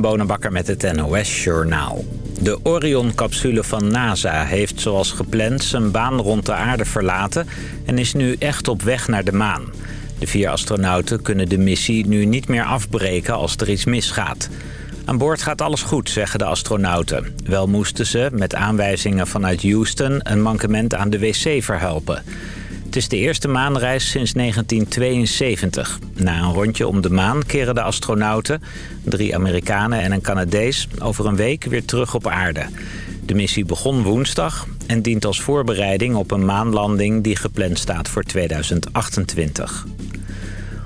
Bonenbakker met het NOS Journaal. De Orion-capsule van NASA heeft zoals gepland zijn baan rond de aarde verlaten... en is nu echt op weg naar de maan. De vier astronauten kunnen de missie nu niet meer afbreken als er iets misgaat. Aan boord gaat alles goed, zeggen de astronauten. Wel moesten ze, met aanwijzingen vanuit Houston, een mankement aan de wc verhelpen. Het is de eerste maanreis sinds 1972. Na een rondje om de maan keren de astronauten, drie Amerikanen en een Canadees, over een week weer terug op aarde. De missie begon woensdag en dient als voorbereiding op een maanlanding die gepland staat voor 2028.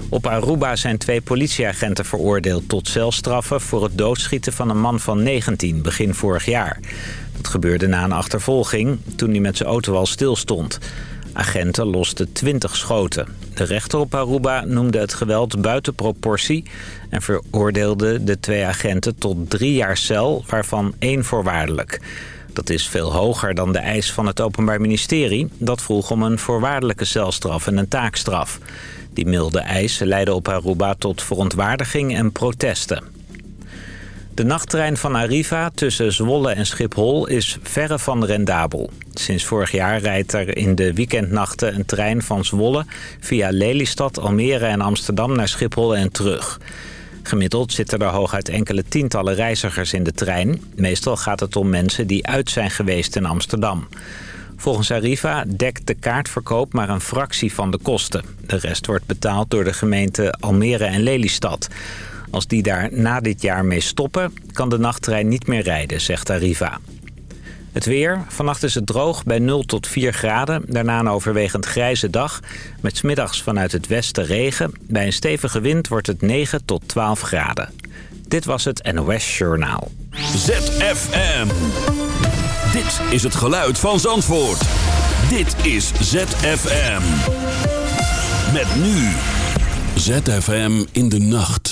Op Aruba zijn twee politieagenten veroordeeld tot celstraffen... voor het doodschieten van een man van 19 begin vorig jaar. Dat gebeurde na een achtervolging toen hij met zijn auto al stilstond. Agenten losten 20 schoten. De rechter op Aruba noemde het geweld buiten proportie... en veroordeelde de twee agenten tot drie jaar cel, waarvan één voorwaardelijk. Dat is veel hoger dan de eis van het Openbaar Ministerie. Dat vroeg om een voorwaardelijke celstraf en een taakstraf. Die milde eisen leidden op Aruba tot verontwaardiging en protesten. De nachttrein van Arriva tussen Zwolle en Schiphol is verre van rendabel. Sinds vorig jaar rijdt er in de weekendnachten een trein van Zwolle... via Lelystad, Almere en Amsterdam naar Schiphol en terug. Gemiddeld zitten er hooguit enkele tientallen reizigers in de trein. Meestal gaat het om mensen die uit zijn geweest in Amsterdam. Volgens Arriva dekt de kaartverkoop maar een fractie van de kosten. De rest wordt betaald door de gemeente Almere en Lelystad. Als die daar na dit jaar mee stoppen, kan de nachttrein niet meer rijden, zegt Arriva. Het weer. Vannacht is het droog bij 0 tot 4 graden. Daarna een overwegend grijze dag. Met smiddags vanuit het westen regen. Bij een stevige wind wordt het 9 tot 12 graden. Dit was het NOS Journaal. ZFM. Dit is het geluid van Zandvoort. Dit is ZFM. Met nu. ZFM in de nacht.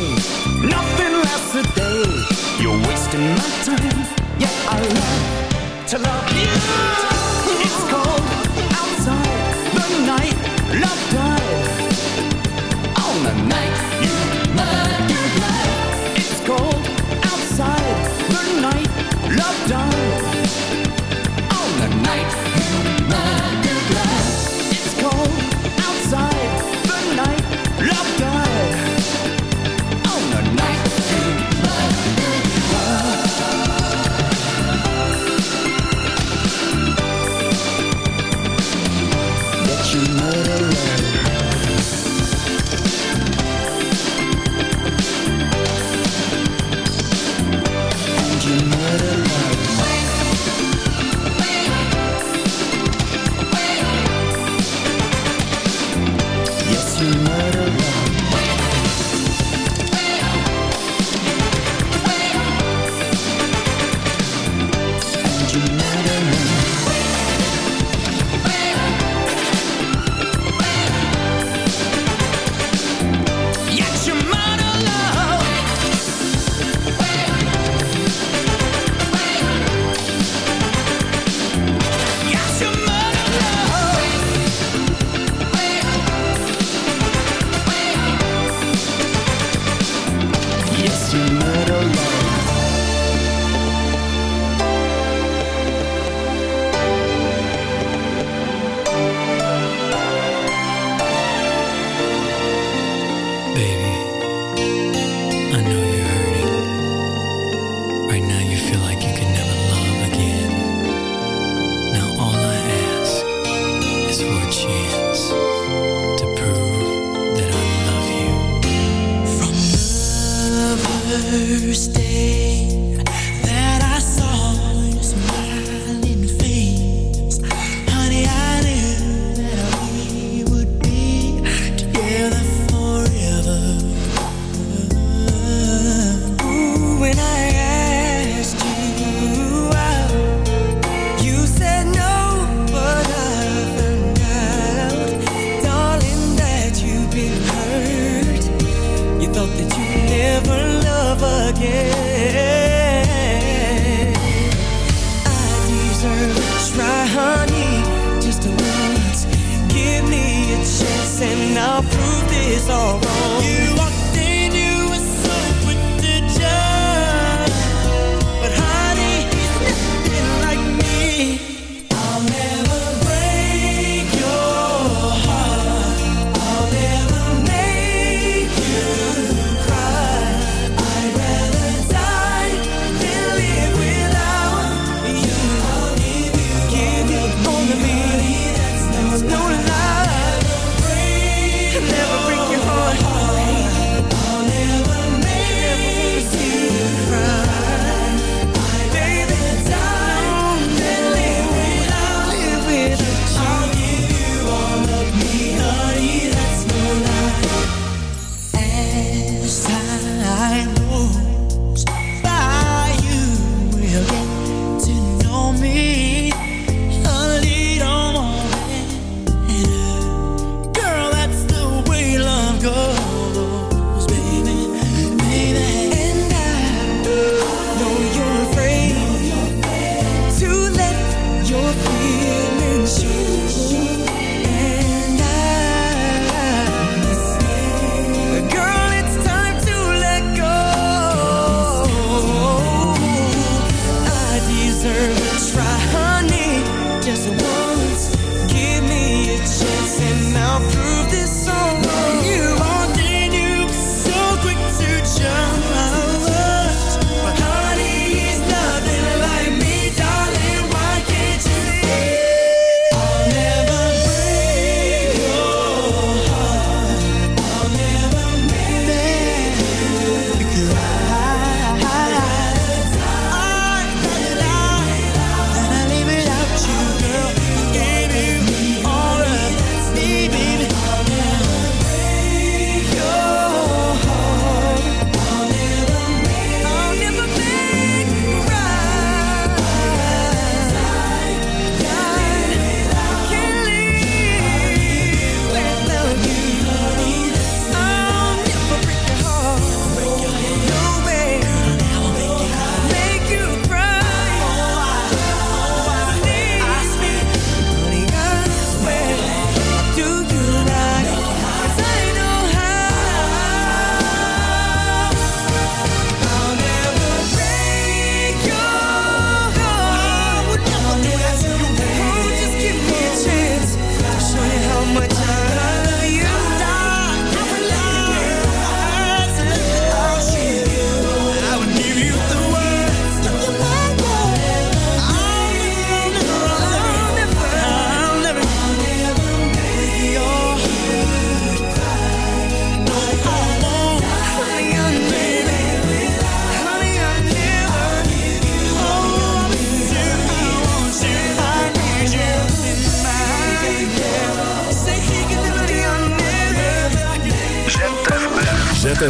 Nothing lasts a day. You're wasting my time. Yeah, I love to love you.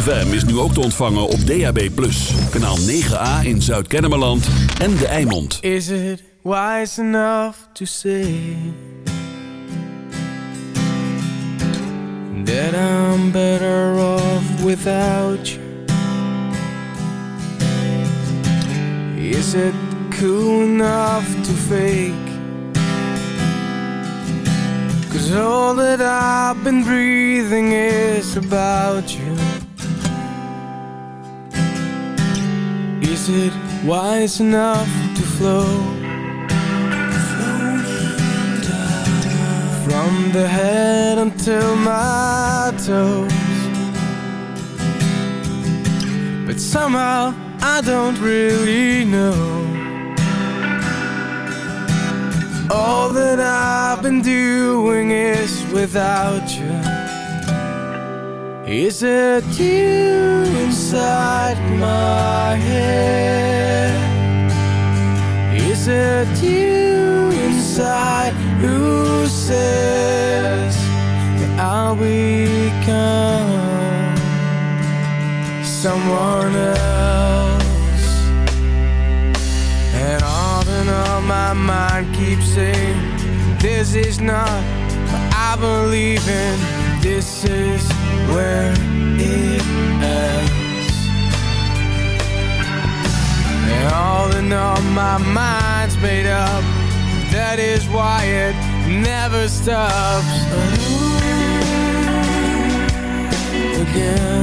ZFM is nu ook te ontvangen op DAB+. Kanaal 9A in Zuid-Kennemerland en De Eimond. Is it wise enough to say that I'm better off without you? Is it cool enough to fake? Cause all that I've been breathing is about you. It wise enough to flow? From the head until my toes But somehow I don't really know All that I've been doing is without you Is it you inside my head? Is it you inside who says that I'll become someone else? And all in all, my mind keeps saying, This is not what I believe in, this is where it ends. And all all, my mind's made up. That is why it never stops. Again.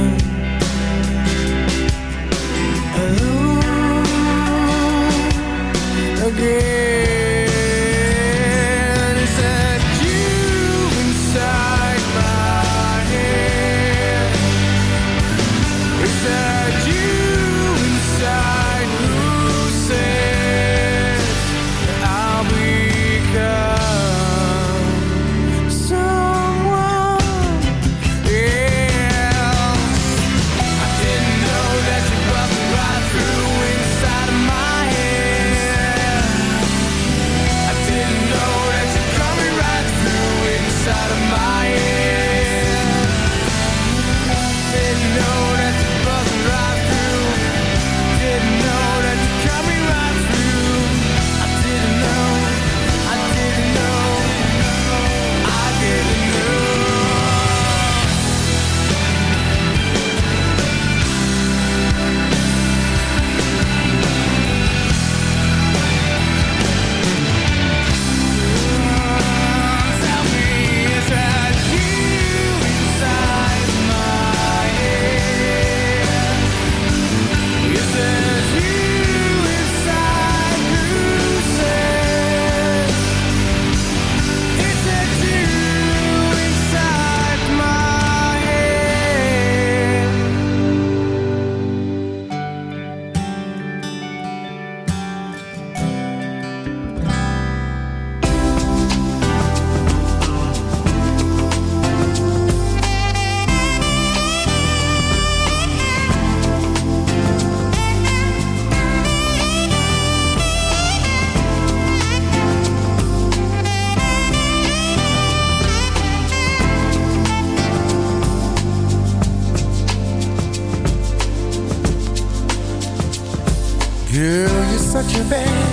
Such a bad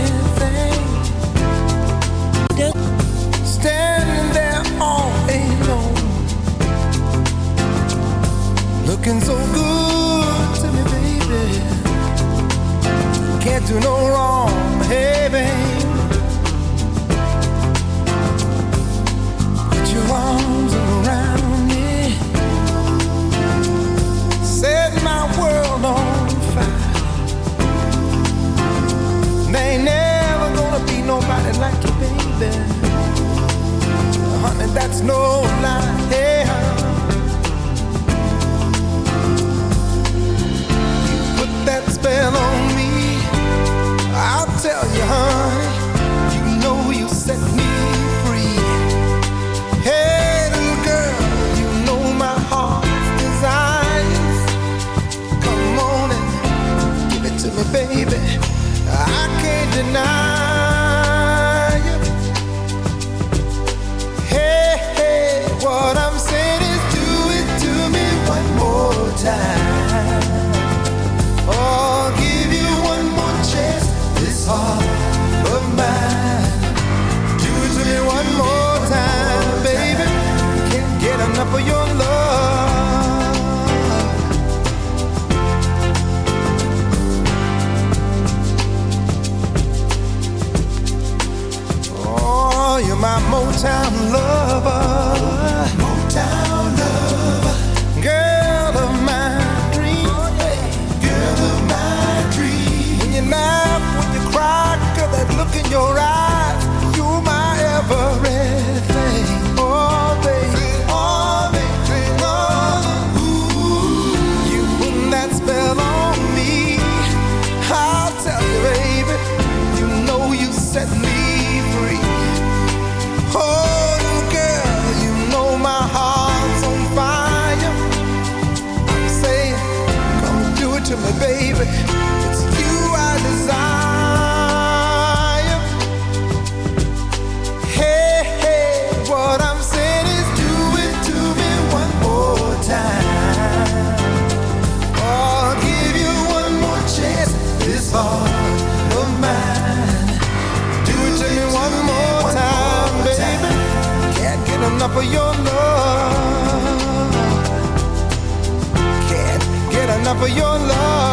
of your love.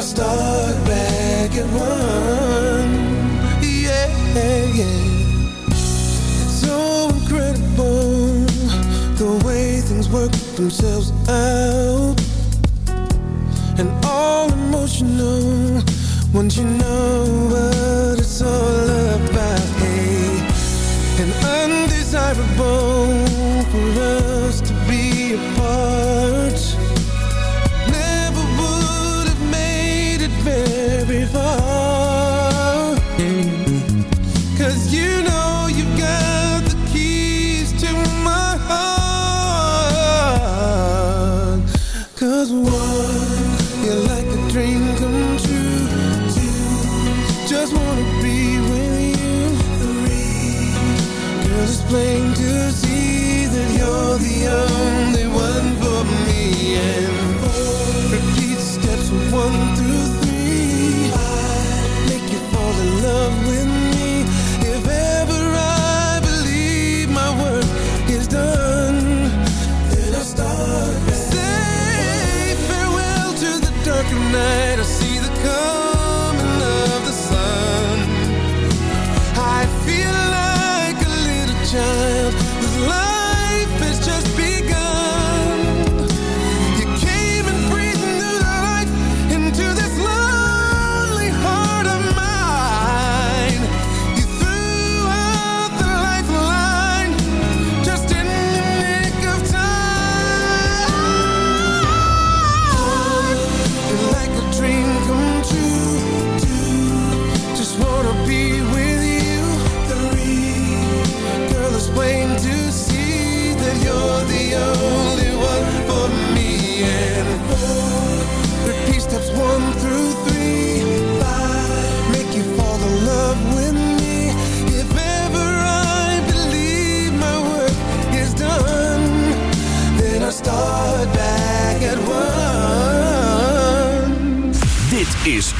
I start back at one. Yeah, yeah. It's So incredible the way things work themselves out, and all emotional once you know what it's all about. Hey, and undesirable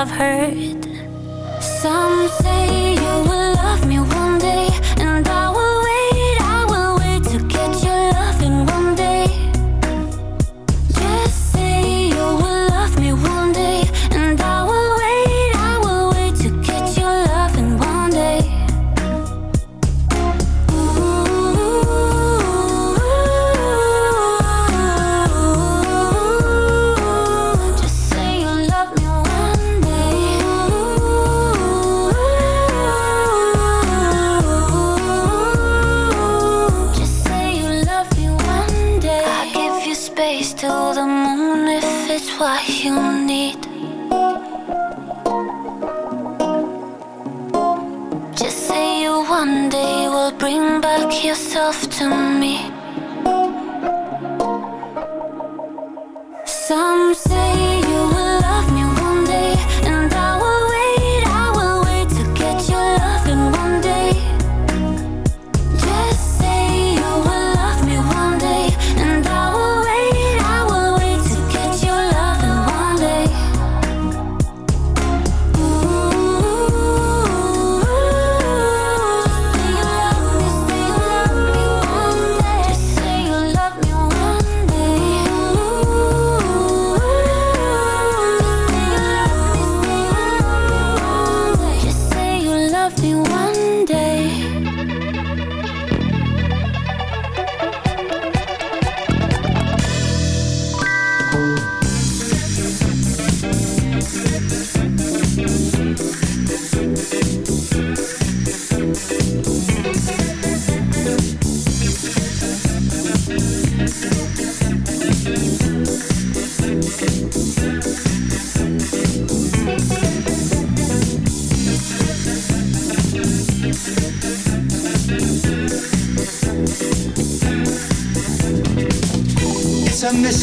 I've heard. Some say.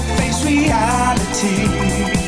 to face reality.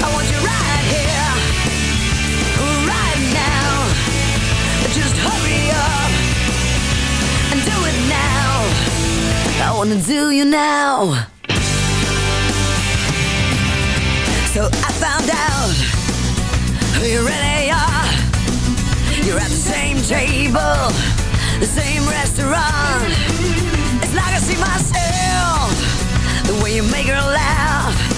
I want you right here, right now. Just hurry up and do it now. I wanna do you now. So I found out who you really are. You're at the same table, the same restaurant. It's like I see myself, the way you make her laugh.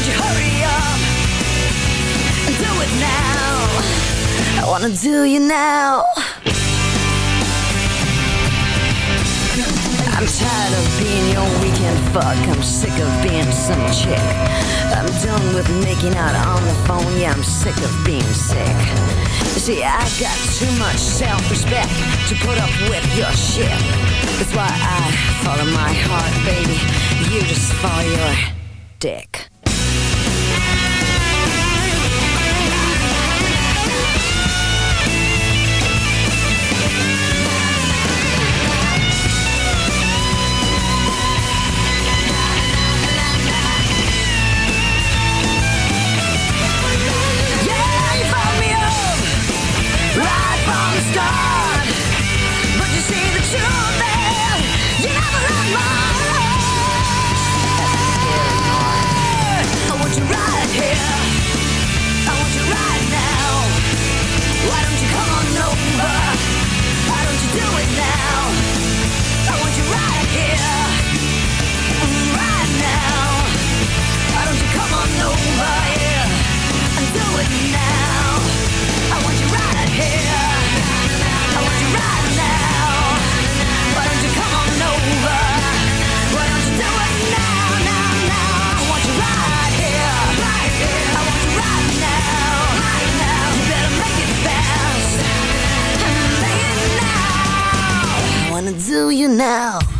Why don't you hurry up and do it now? I wanna do you now. I'm tired of being your weekend fuck. I'm sick of being some chick. I'm done with making out on the phone. Yeah, I'm sick of being sick. You see, I got too much self-respect to put up with your shit. That's why I follow my heart, baby. You just follow your dick. do you now?